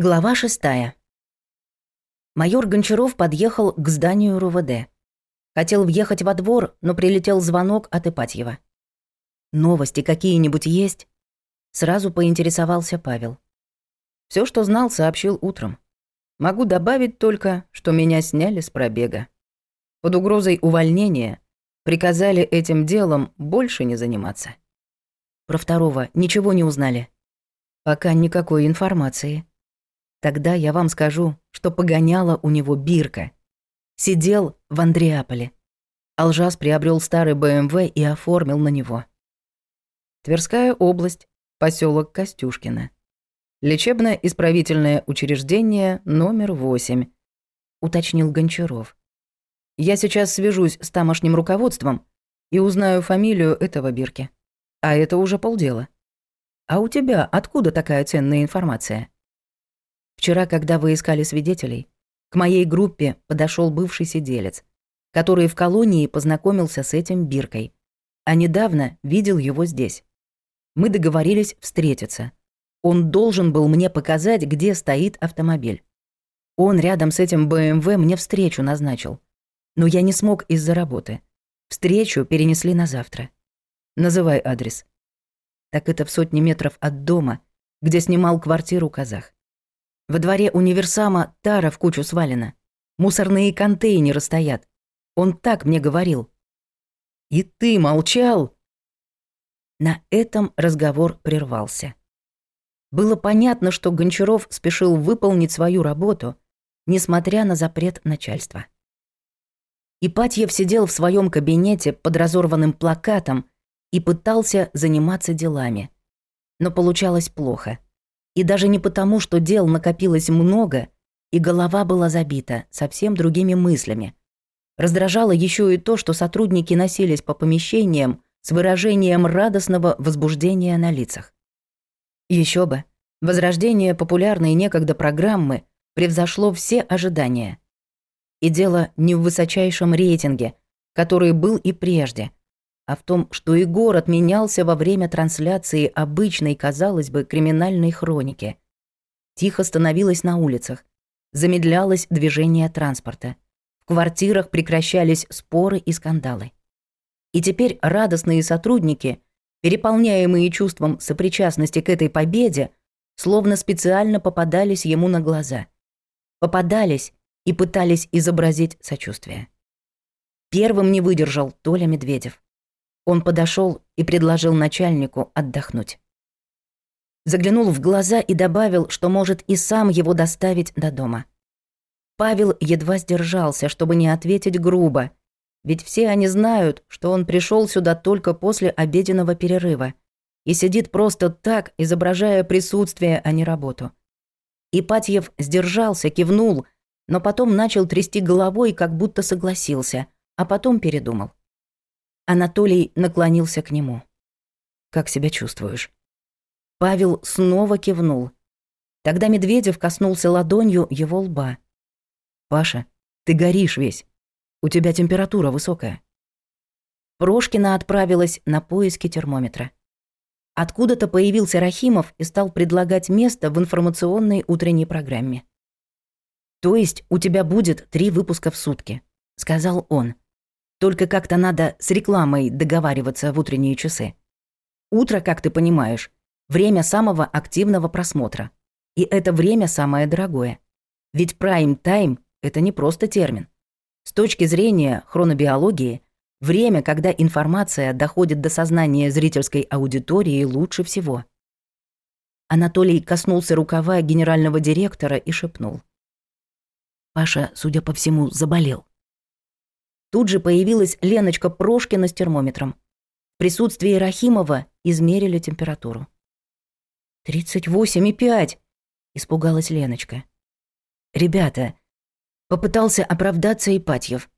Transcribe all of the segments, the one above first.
Глава шестая. Майор Гончаров подъехал к зданию РУВД. Хотел въехать во двор, но прилетел звонок от Ипатьева. «Новости какие-нибудь есть?» Сразу поинтересовался Павел. Все, что знал, сообщил утром. Могу добавить только, что меня сняли с пробега. Под угрозой увольнения приказали этим делом больше не заниматься. Про второго ничего не узнали. Пока никакой информации. Тогда я вам скажу, что погоняла у него бирка. Сидел в Андреаполе. Алжас приобрел старый БМВ и оформил на него. Тверская область, поселок Костюшкина, лечебно-исправительное учреждение номер 8, уточнил Гончаров. Я сейчас свяжусь с тамошним руководством и узнаю фамилию этого бирки. А это уже полдела. А у тебя откуда такая ценная информация? Вчера, когда вы искали свидетелей, к моей группе подошел бывший сиделец, который в колонии познакомился с этим Биркой, а недавно видел его здесь. Мы договорились встретиться. Он должен был мне показать, где стоит автомобиль. Он рядом с этим БМВ эм мне встречу назначил. Но я не смог из-за работы. Встречу перенесли на завтра. Называй адрес. Так это в сотни метров от дома, где снимал квартиру казах. Во дворе универсама тара в кучу свалена. Мусорные контейнеры стоят. Он так мне говорил. «И ты молчал?» На этом разговор прервался. Было понятно, что Гончаров спешил выполнить свою работу, несмотря на запрет начальства. Ипатьев сидел в своем кабинете под разорванным плакатом и пытался заниматься делами. Но получалось плохо – и даже не потому, что дел накопилось много, и голова была забита совсем другими мыслями. Раздражало еще и то, что сотрудники носились по помещениям с выражением радостного возбуждения на лицах. Еще бы, возрождение популярной некогда программы превзошло все ожидания. И дело не в высочайшем рейтинге, который был и прежде – а в том, что и город менялся во время трансляции обычной, казалось бы, криминальной хроники. Тихо становилось на улицах, замедлялось движение транспорта. В квартирах прекращались споры и скандалы. И теперь радостные сотрудники, переполняемые чувством сопричастности к этой победе, словно специально попадались ему на глаза. Попадались и пытались изобразить сочувствие. Первым не выдержал Толя Медведев. Он подошел и предложил начальнику отдохнуть. Заглянул в глаза и добавил, что может и сам его доставить до дома. Павел едва сдержался, чтобы не ответить грубо, ведь все они знают, что он пришел сюда только после обеденного перерыва и сидит просто так, изображая присутствие, а не работу. Ипатьев сдержался, кивнул, но потом начал трясти головой, как будто согласился, а потом передумал. Анатолий наклонился к нему. «Как себя чувствуешь?» Павел снова кивнул. Тогда Медведев коснулся ладонью его лба. «Паша, ты горишь весь. У тебя температура высокая». Прошкина отправилась на поиски термометра. Откуда-то появился Рахимов и стал предлагать место в информационной утренней программе. «То есть у тебя будет три выпуска в сутки», — сказал он. Только как-то надо с рекламой договариваться в утренние часы. Утро, как ты понимаешь, время самого активного просмотра. И это время самое дорогое. Ведь прайм-тайм – это не просто термин. С точки зрения хронобиологии, время, когда информация доходит до сознания зрительской аудитории, лучше всего. Анатолий коснулся рукава генерального директора и шепнул. Паша, судя по всему, заболел. Тут же появилась Леночка Прошкина с термометром. В присутствии Рахимова измерили температуру. «Тридцать восемь и пять!» – испугалась Леночка. «Ребята!» – попытался оправдаться Ипатьев.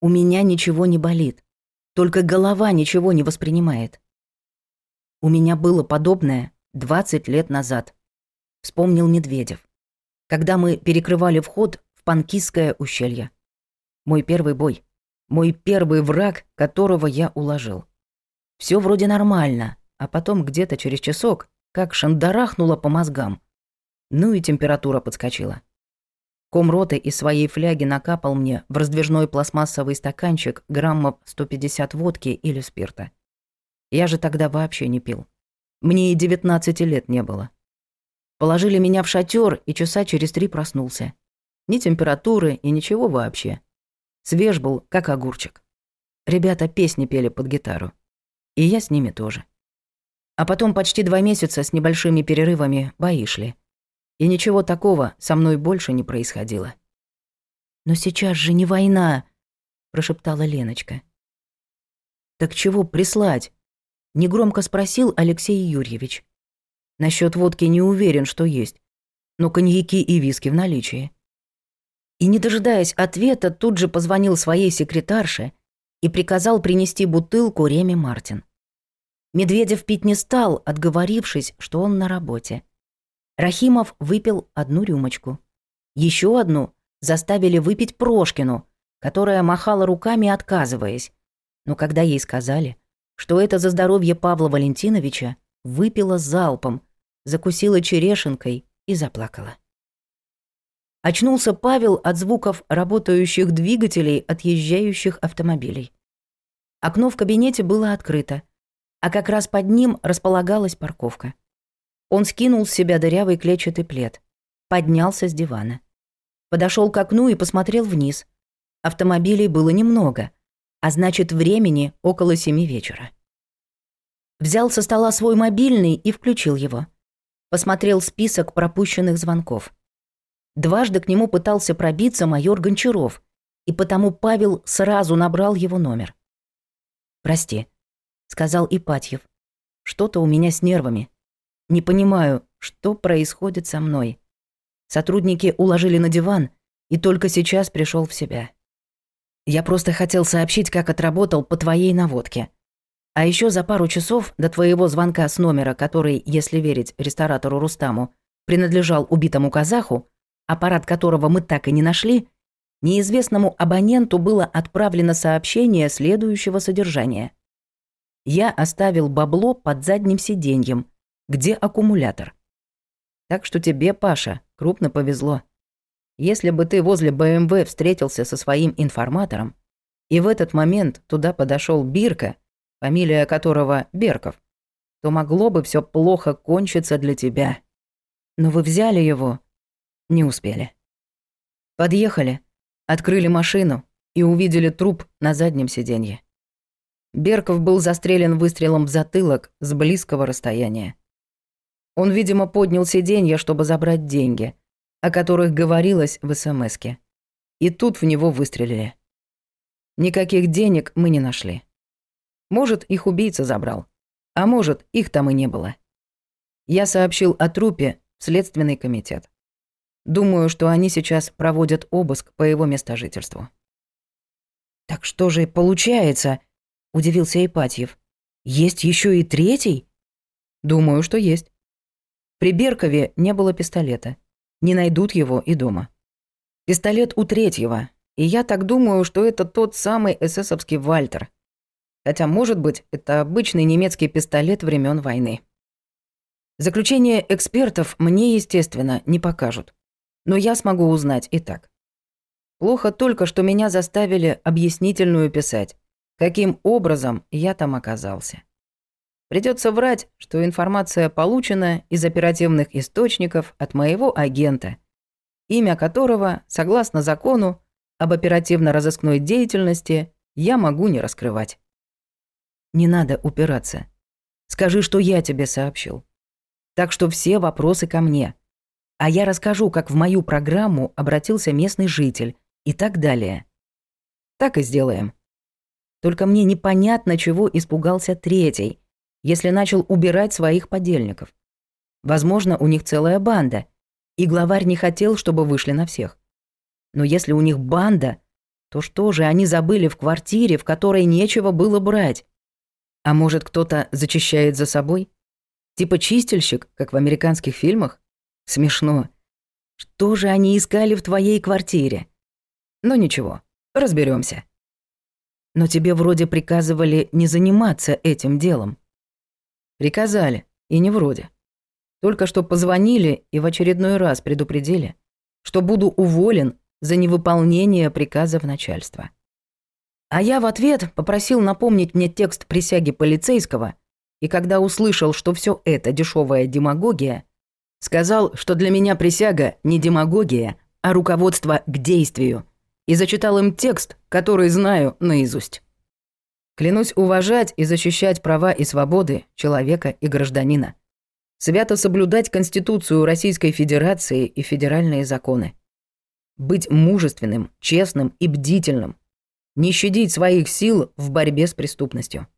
«У меня ничего не болит. Только голова ничего не воспринимает. У меня было подобное 20 лет назад», – вспомнил Медведев. «Когда мы перекрывали вход в Панкистское ущелье. Мой первый бой». Мой первый враг, которого я уложил. Все вроде нормально, а потом где-то через часок как шандарахнуло по мозгам. Ну и температура подскочила. Комроты из своей фляги накапал мне в раздвижной пластмассовый стаканчик граммов 150 водки или спирта. Я же тогда вообще не пил. Мне и 19 лет не было. Положили меня в шатер и часа через три проснулся. Ни температуры и ничего вообще. Свеж был, как огурчик. Ребята песни пели под гитару. И я с ними тоже. А потом почти два месяца с небольшими перерывами бои шли. И ничего такого со мной больше не происходило. «Но сейчас же не война!» – прошептала Леночка. «Так чего прислать?» – негромко спросил Алексей Юрьевич. «Насчёт водки не уверен, что есть, но коньяки и виски в наличии и, не дожидаясь ответа, тут же позвонил своей секретарше и приказал принести бутылку Реми Мартин. Медведев пить не стал, отговорившись, что он на работе. Рахимов выпил одну рюмочку. Еще одну заставили выпить Прошкину, которая махала руками, отказываясь. Но когда ей сказали, что это за здоровье Павла Валентиновича, выпила залпом, закусила черешенкой и заплакала. Очнулся Павел от звуков работающих двигателей отъезжающих автомобилей. Окно в кабинете было открыто, а как раз под ним располагалась парковка. Он скинул с себя дырявый клетчатый плед, поднялся с дивана. Подошел к окну и посмотрел вниз. Автомобилей было немного, а значит, времени около семи вечера. Взял со стола свой мобильный и включил его. Посмотрел список пропущенных звонков. Дважды к нему пытался пробиться майор Гончаров, и потому Павел сразу набрал его номер. «Прости», — сказал Ипатьев. «Что-то у меня с нервами. Не понимаю, что происходит со мной». Сотрудники уложили на диван, и только сейчас пришел в себя. «Я просто хотел сообщить, как отработал по твоей наводке», а еще за пару часов до твоего звонка с номера, который, если верить ресторатору Рустаму, принадлежал убитому казаху, аппарат которого мы так и не нашли, неизвестному абоненту было отправлено сообщение следующего содержания. «Я оставил бабло под задним сиденьем. Где аккумулятор?» «Так что тебе, Паша, крупно повезло. Если бы ты возле БМВ встретился со своим информатором, и в этот момент туда подошел Бирка, фамилия которого Берков, то могло бы все плохо кончиться для тебя. Но вы взяли его, не успели. Подъехали, открыли машину и увидели труп на заднем сиденье. Берков был застрелен выстрелом в затылок с близкого расстояния. Он, видимо, поднял сиденье, чтобы забрать деньги, о которых говорилось в СМСке. И тут в него выстрелили. Никаких денег мы не нашли. Может, их убийца забрал. А может, их там и не было. Я сообщил о трупе в Следственный комитет. Думаю, что они сейчас проводят обыск по его местожительству». «Так что же получается?» – удивился Ипатьев. «Есть еще и третий?» «Думаю, что есть. При Беркове не было пистолета. Не найдут его и дома. Пистолет у третьего, и я так думаю, что это тот самый эсэсовский Вальтер. Хотя, может быть, это обычный немецкий пистолет времен войны. Заключение экспертов мне, естественно, не покажут. Но я смогу узнать и так. Плохо только, что меня заставили объяснительную писать, каким образом я там оказался. Придется врать, что информация получена из оперативных источников от моего агента, имя которого, согласно закону об оперативно-розыскной деятельности, я могу не раскрывать. Не надо упираться. Скажи, что я тебе сообщил. Так что все вопросы ко мне – а я расскажу, как в мою программу обратился местный житель и так далее. Так и сделаем. Только мне непонятно, чего испугался третий, если начал убирать своих подельников. Возможно, у них целая банда, и главарь не хотел, чтобы вышли на всех. Но если у них банда, то что же они забыли в квартире, в которой нечего было брать? А может, кто-то зачищает за собой? Типа чистильщик, как в американских фильмах? Смешно. Что же они искали в твоей квартире? Ну ничего, разберемся. Но тебе вроде приказывали не заниматься этим делом. Приказали, и не вроде. Только что позвонили и в очередной раз предупредили, что буду уволен за невыполнение приказов начальства. А я в ответ попросил напомнить мне текст присяги полицейского, и когда услышал, что все это дешевая демагогия, Сказал, что для меня присяга не демагогия, а руководство к действию. И зачитал им текст, который знаю наизусть. Клянусь уважать и защищать права и свободы человека и гражданина. Свято соблюдать Конституцию Российской Федерации и федеральные законы. Быть мужественным, честным и бдительным. Не щадить своих сил в борьбе с преступностью.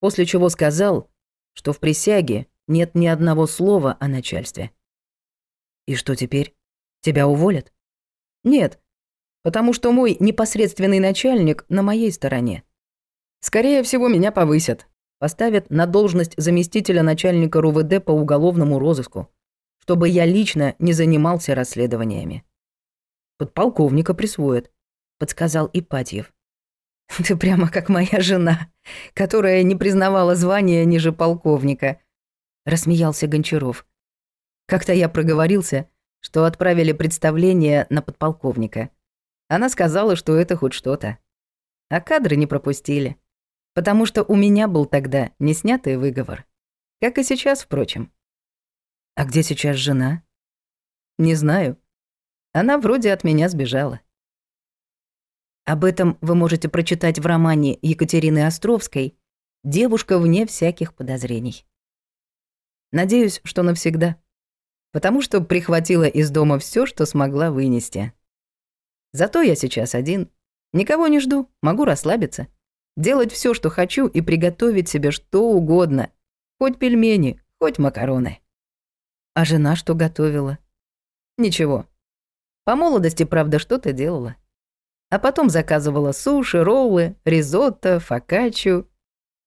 После чего сказал, что в присяге нет ни одного слова о начальстве. И что теперь? Тебя уволят? Нет, потому что мой непосредственный начальник на моей стороне. Скорее всего, меня повысят. Поставят на должность заместителя начальника РУВД по уголовному розыску, чтобы я лично не занимался расследованиями. Подполковника присвоят, подсказал Ипатьев. Ты прямо как моя жена, которая не признавала звания ниже полковника, рассмеялся Гончаров. Как-то я проговорился, что отправили представление на подполковника. Она сказала, что это хоть что-то. А кадры не пропустили. Потому что у меня был тогда не снятый выговор. Как и сейчас, впрочем. А где сейчас жена? Не знаю. Она вроде от меня сбежала. Об этом вы можете прочитать в романе Екатерины Островской «Девушка вне всяких подозрений». Надеюсь, что навсегда. Потому что прихватила из дома все, что смогла вынести. Зато я сейчас один. Никого не жду, могу расслабиться. Делать все, что хочу, и приготовить себе что угодно. Хоть пельмени, хоть макароны. А жена что готовила? Ничего. По молодости, правда, что-то делала. А потом заказывала суши, роллы, ризотто, фокаччо.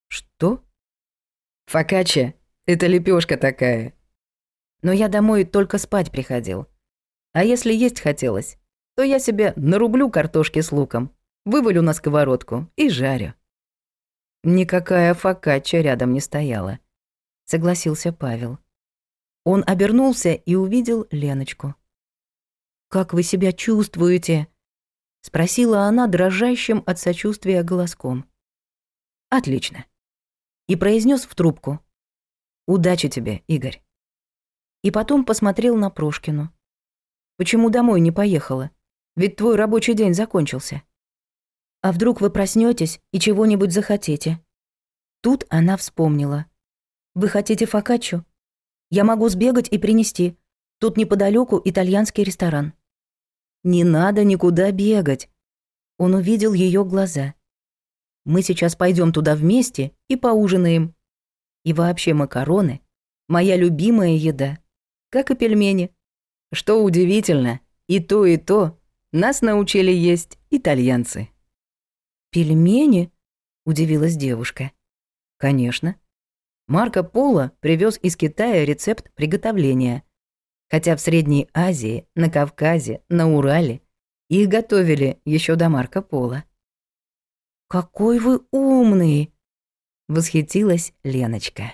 Что? Фокаччо это лепешка такая. Но я домой только спать приходил. А если есть хотелось, то я себе нарублю картошки с луком, вывалю на сковородку и жарю. Никакая фокачча рядом не стояла, согласился Павел. Он обернулся и увидел Леночку. «Как вы себя чувствуете?» — спросила она дрожащим от сочувствия голоском. «Отлично», — и произнес в трубку. Удачи тебе, Игорь. И потом посмотрел на Прошкину. Почему домой не поехала? Ведь твой рабочий день закончился. А вдруг вы проснетесь и чего-нибудь захотите? Тут она вспомнила. Вы хотите фокаччо? Я могу сбегать и принести. Тут неподалеку итальянский ресторан. Не надо никуда бегать. Он увидел ее глаза. Мы сейчас пойдем туда вместе и поужинаем. И вообще макароны – моя любимая еда, как и пельмени. Что удивительно, и то, и то нас научили есть итальянцы. «Пельмени?» – удивилась девушка. «Конечно. Марко Поло привез из Китая рецепт приготовления. Хотя в Средней Азии, на Кавказе, на Урале их готовили еще до Марко Поло. «Какой вы умный!» восхитилась Леночка.